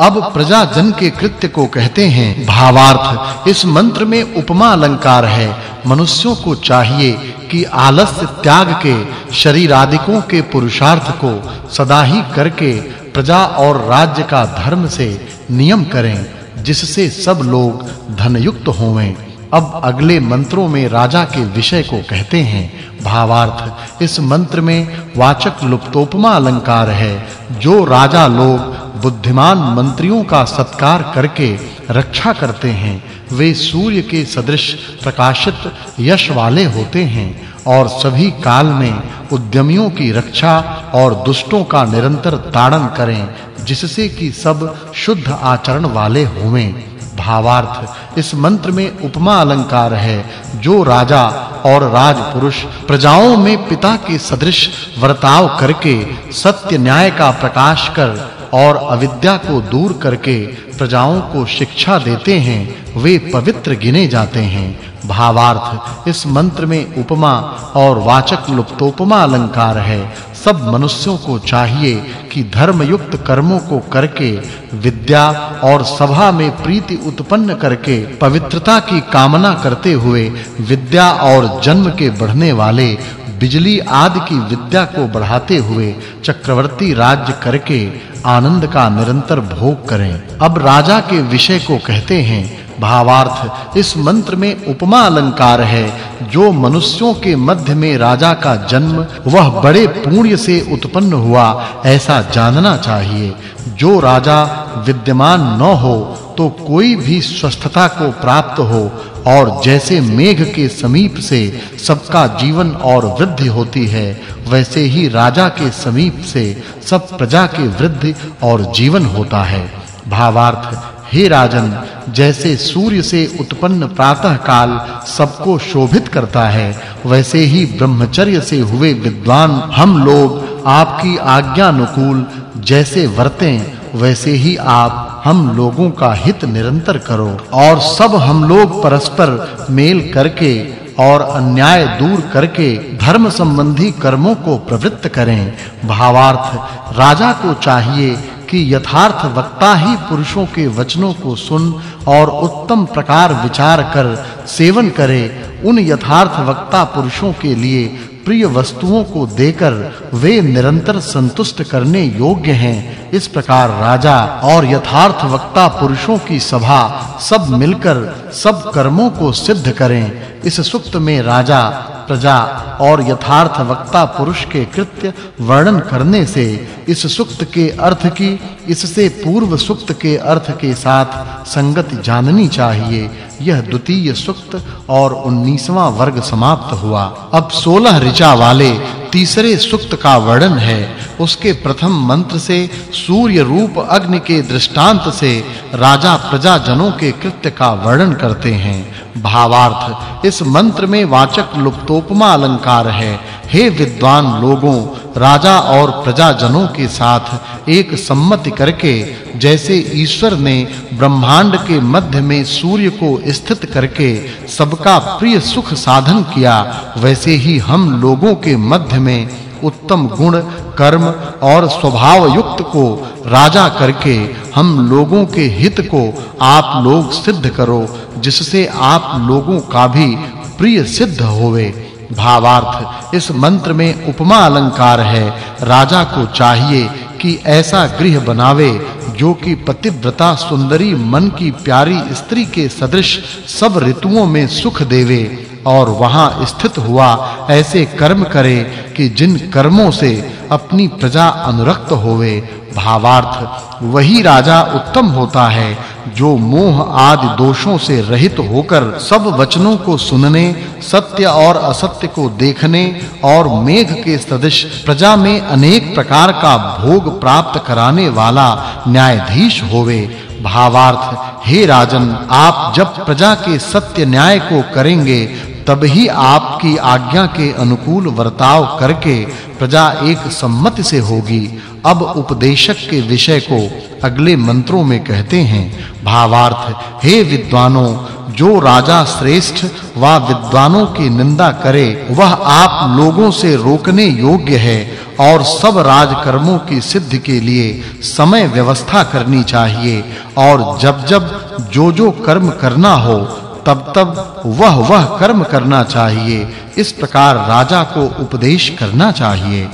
अब प्रजा जन के कृत्य को कहते हैं, भावार्थ, इस मंत्र में उपमा अलंकार है। मनुष्यों को चाहिए कि आलस्य त्याग के शरीर आदिकों के पुरुषार्थ को सदा ही करके प्रजा और राज्य का धर्म से नियम करें, जिससे सब लोग धनयुक्त होवें। अब अगले मंत्रों में राजा के विषय को कहते हैं, भावार्थ, इस मंत्र में वाचक् लुप्तोपमा अलंकार है, जो राजा लोग बुद्धिमान मंत्रियों का सत्कार करके रक्षा करते हैं। वे सूर्य के सदृश प्रकाशित यश वाले होते हैं और सभी काल में उद्यमियों की रक्षा और दुष्टों का निरंतर ताड़न करें, जिससे कि सब शुद्ध आचरण वाले होवें। भावार्थ, इस मंत्र में उपमा अलंकार है, जो राजा और राजपुरुष प्रजाओं में पिता के सदृश वर्ताव करके सत्य न्याय का प्रकाश कर और अविद्या को दूर करके प्रजाओं को शिक्षा देते हैं, वे पवित्र गिने जाते हैं। भावार्थ, इस मंत्र में उपमा और वाचक् लुप्तोपमा अलंकार है। सब मनुष्यों को चाहिए कि धर्म युक्त कर्मों को करके, विद्या और सभा में प्रीति उत्पन्न करके, पवित्रता की कामना करते हुए, विद्या और जन्म के बढ़ने वाले बिजली आदि की विद्या को बढ़ाते हुए चक्रवर्ती राज्य करके आनंद का निरंतर भोग करें। अब राजा के विषय को कहते हैं, भावार्थ, इस मंत्र में उपमा अलंकार है, जो मनुष्यों के मध्य में राजा का जन्म, वह बड़े पुण्य से उत्पन्न हुआ, ऐसा जानना चाहिए। जो राजा विद्यमान न हो तो कोई भी स्वस्थता को प्राप्त हो और जैसे मेघ के समीप से सबका जीवन और वृद्धि होती है, वैसे ही राजा के समीप से सब प्रजा के वृद्धि और जीवन होता है। भावार्थ हे राजन, जैसे सूर्य से उत्पन्न प्रातः काल सबको शोभित करता है, वैसे ही ब्रह्मचर्य से हुए विद्वान हम लोग आपकी आज्ञा अनुकूल जैसे वर्तें, वैसे ही आप हम लोगों का हित निरंतर करो। और सब हम लोग परस्पर मेल करके और अन्याय दूर करके धर्म संबंधी कर्मों को प्रवृत्त करें। भावार्थ, राजा को चाहिए कि यथार्थ वक्ता ही पुरुषों के वचनों को सुन और उत्तम प्रकार विचार कर सेवन करे उन यथार्थ वक्ता पुरुषों के लिए प्रिय वस्तुओं को देकर वे निरंतर संतुष्ट करने योग्य हैं। इस प्रकार राजा और यथार्थ वक्ता पुरुषों की सभा सब मिलकर सब कर्मों को सिद्ध करें। इस सुक्त में राजा, प्रजा और यथार्थ वक्ता पुरुष के कृत्य वर्णन करने से इस सुक्त के अर्थ की इससे पूर्व सुक्त के अर्थ के साथ संगत जाननी चाहिए। यह द्वितीय सुक्त और 19वां वर्ग समाप्त हुआ। अब 16 ऋचा वाले तीसरे सुक्त का वर्णन है। उसके प्रथम मंत्र से सूर्य रूप अग्नि के दृष्टांत से राजा प्रजा जनों के कृत्य का वर्णन करते हैं। भावार्थ, इस मंत्र में वाचक् लुप्तोपमा अलंकार है। हे विद्वान लोगों, राजा और प्रजा जनों के साथ एक सम्मति करके, जैसे ईश्वर ने ब्रह्मांड के मध्य में सूर्य को स्थित करके सबका प्रिय सुख साधन किया, वैसे ही हम लोगों के मध्य में उत्तम गुण, कर्म और स्वभाव युक्त को राजा करके हम लोगों के हित को आप लोग सिद्ध करो, जिससे आप लोगों का भी प्रिय सिद्ध होवे। भावार्थ। इस मंत्र में उपमा अलंकार है। राजा को चाहिए कि ऐसा गृह बनावे, जो कि पतिव्रता सुंदरी, मन की प्यारी, स्त्री के सदृश सब ऋतुओं में सुख देवे। और वहाँ स्थित हुआ, ऐसे कर्म करे कि जिन कर्मों से अपनी प्रजा अनुरक्त होवे। भावार्थ, वही राजा उत्तम होता है, जो मोह आदि दोषों से रहित होकर सब वचनों को सुनने, सत्य और असत्य को देखने और मेघ के सदृश प्रजा में अनेक प्रकार का भोग प्राप्त कराने वाला न्यायाधीश होवे। भावार्थ, हे राजन, आप जब प्रजा के सत्य न्याय को करेंगे तब ही आपकी आज्ञा के अनुकूल वर्ताव करके प्रजा एक सम्मति से होगी। अब उपदेशक के विषय को अगले मंत्रों में कहते हैं, भावार्थ, हे विद्वानों, जो राजा श्रेष्ठ व विद्वानों की निंदा करे, वह आप लोगों से रोकने योग्य है और सब राजकर्मों की सिद्धि के लिए समय व्यवस्था करनी चाहिए और जब-जब जो-जो कर्म करना हो तब-तब वह-वह कर्म करना चाहिए। इस प्रकार राजा को उपदेश करना चाहिए।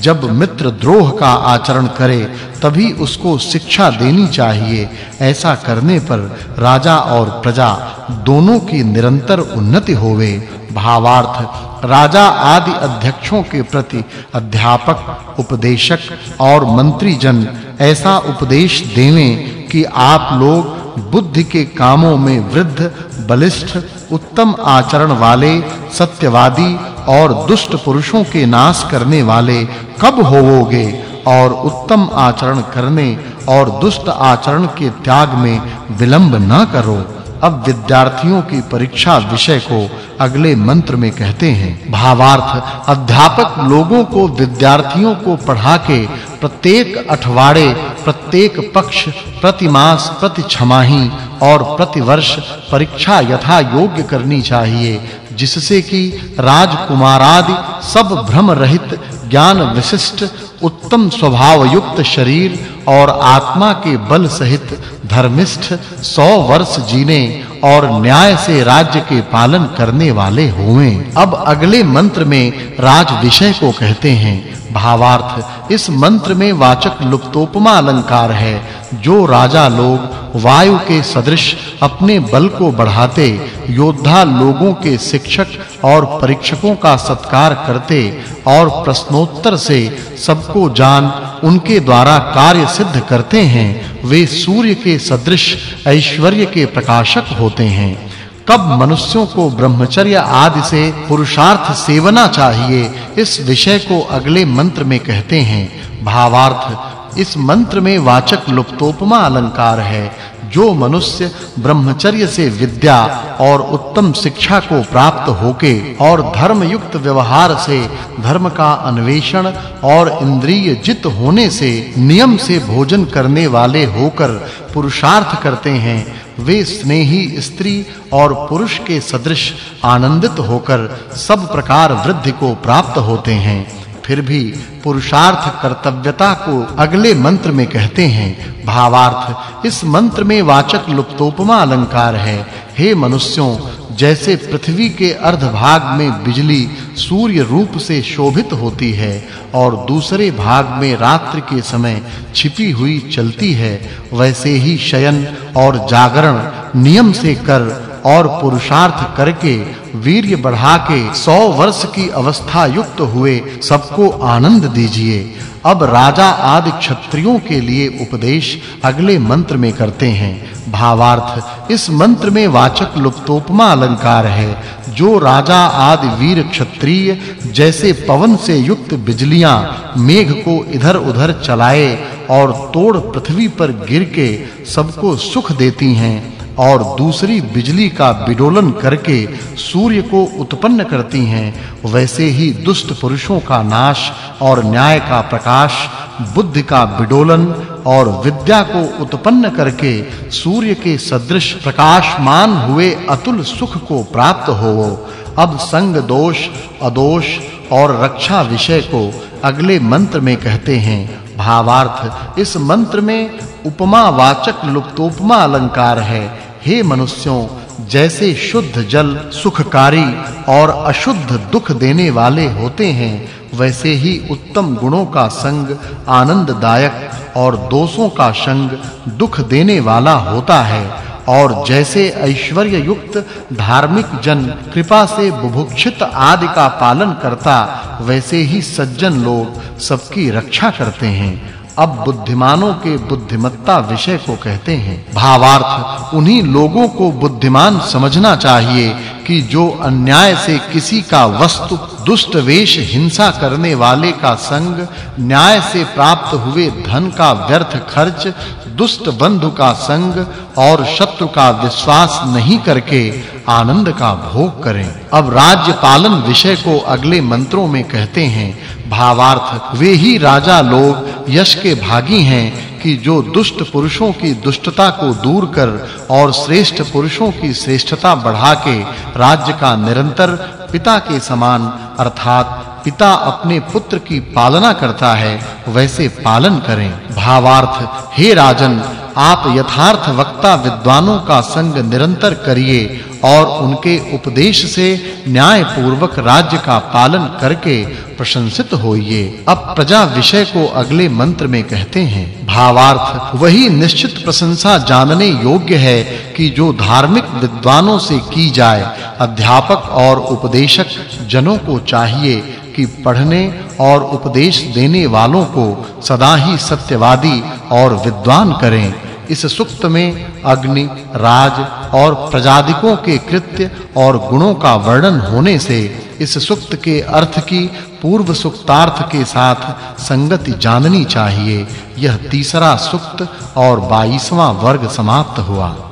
जब मित्र द्रोह का आचरण करे, तभी उसको शिक्षा देनी चाहिए। ऐसा करने पर राजा और प्रजा दोनों की निरंतर उन्नति होवे। भावार्थ, राजा आदि अध्यक्षों के प्रति अध्यापक, उपदेशक और मंत्री जन ऐसा उपदेश देवें कि आप लोग बुद्धि के कामों में वृद्ध, बलिष्ठ, उत्तम आचरण वाले, सत्यवादी और दुष्ट पुरुषों के नाश करने वाले कब होवोगे? और उत्तम आचरण करने और दुष्ट आचरण के त्याग में विलंब न करो। अब विद्यार्थियों की परीक्षा विषय को अगले मंत्र में कहते हैं, भावार्थ, अध्यापक लोगों को, विद्यार्थियों को पढ़ा के प्रत्येक अठवाड़े, प्रत्येक पक्ष प्रति मास प्रति छमाही और प्रति वर्ष परीक्षा यथा योग्य करनी चाहिए, जिससे कि राजकुमार आदि सब भ्रम रहित ज्ञान विशिष्ट, उत्तम स्वभाव युक्त शरीर और आत्मा के बल सहित धर्मिष्ठ 100 वर्ष जीने और न्याय से राज्य के पालन करने वाले होवें अब अगले मंत्र में राज विषय को कहते हैं। भावार्थ। इस मंत्र में वाचक् लुप्तोपमा अलंकार है, जो राजा लोग वायु के सदृश अपने बल को बढ़ाते, योद्धा लोगों के शिक्षक और परीक्षकों का सत्कार करते और प्रश्नोत्तर से सबको जान उनके द्वारा कार्य सिद्ध करते हैं, वे सूर्य के सदृश, ऐश्वर्य के प्रकाशक होते हैं। कब मनुष्यों को ब्रह्मचर्य आदि से पुरुषार्थ सेवना चाहिए। इस विषय को अगले मंत्र में कहते हैं। भावार्थ, इस मंत्र में वाचक् लुप्तोपमा अलंकार है। जो मनुष्य ब्रह्मचर्य से विद्या और उत्तम शिक्षा को प्राप्त होके और धर्म युक्त व्यवहार से धर्म का अन्वेषण और इंद्रिय जित होने से नियम से भोजन करने वाले होकर पुरुषार्थ करते हैं, वे स्नेही स्त्री और पुरुष के सदृश आनंदित होकर सब प्रकार वृद्धि को प्राप्त होते हैं। फिर भी पुरुषार्थ कर्तव्यता को अगले मंत्र में कहते हैं। भावार्थ, इस मंत्र में वाचक् लुप्तोपमा अलंकार है। हे मनुष्यों, जैसे पृथ्वी के अर्ध भाग में बिजली सूर्य रूप से शोभित होती है और दूसरे भाग में रात्रि के समय छिपी हुई चलती है, वैसे ही शयन और जागरण नियम से कर और पुरुषार्थ करके वीर्य बढ़ा के 100 वर्ष की अवस्था युक्त हुए, सबको आनंद दीजिए। अब राजा आदि क्षत्रियों के लिए उपदेश अगले मंत्र में करते हैं। भावार्थ, इस मंत्र में वाचक् लुप्तोपमा अलंकार है। जो राजा आदि वीर क्षत्रिय, जैसे पवन से युक्त बिजलियाँ, मेघ को इधर-उधर चलाए और तोड़ पृथ्वी पर गिर के सबको सुख देती हैं। और दूसरी बिजली का विडोलन करके सूर्य को उत्पन्न करती हैं, वैसे ही दुष्ट पुरुषों का नाश और न्याय का प्रकाश, बुद्धि का विडोलन और विद्या को उत्पन्न करके सूर्य के सदृश प्रकाशमान हुए अतुल सुख को प्राप्त हो। अब संग दोष, अदोष और रक्षा विषय को अगले मंत्र में कहते हैं। भावार्थ, इस मंत्र में उपमा वाचक लुप्तोपमा अलंकार है। हे मनुष्यों, जैसे शुद्ध जल सुखकारी और अशुद्ध दुख देने वाले होते हैं, वैसे ही उत्तम गुणों का संग आनंददायक और दोषों का संग दुख देने वाला होता है, और जैसे ऐश्वर्य युक्त धार्मिक जन कृपा से बुभुक्षित आदि का पालन करता, वैसे ही सज्जन लोग सबकी रक्षा करते हैं। अब बुद्धिमानों के बुद्धिमत्ता विषय को कहते हैं। भावार्थ, उन्हीं लोगों को बुद्धिमान समझना चाहिए कि जो अन्याय से किसी का वस्तु, दुष्ट वेश हिंसा करने वाले का संग, न्याय से प्राप्त हुए धन का व्यर्थ खर्च, दुष्ट बंधु का संग और शत्रु का विश्वास नहीं करके आनंद का भोग करें। अब राज्य पालन विषय को अगले मंत्रों में कहते हैं भावार्थ। वे ही राजा लोग यश के भागी हैं कि जो दुष्ट पुरुषों की दुष्टता को दूर कर और श्रेष्ठ पुरुषों की श्रेष्ठता बढ़ा के राज्य का निरंतर पिता के समान, अर्थात पिता अपने पुत्र की पालना करता है, वैसे पालन करें। भावार्थ, हे राजन, आप यथार्थ वक्ता विद्वानों का संग निरंतर करिए और उनके उपदेश से न्याय पूर्वक राज्य का पालन करके प्रशंसित होइए। अब प्रजा विषय को अगले मंत्र में कहते हैं। भावार्थ, वही निश्चित प्रशंसा जानने योग्य है कि जो धार्मिक विद्वानों से की जाए, अध्यापक और उपदेशक जनों को चाहिए कि पढ़ने और उपदेश देने वालों को सदा ही सत्यवादी और विद्वान करें। इस सुक्त में अग्नि, राज और प्रजादिकों के कृत्य और गुणों का वर्णन होने से इस सुक्त के अर्थ की पूर्व सुक्तार्थ के साथ संगति जाननी चाहिए। यह तीसरा सुक्त और 22वां वर्ग समाप्त हुआ।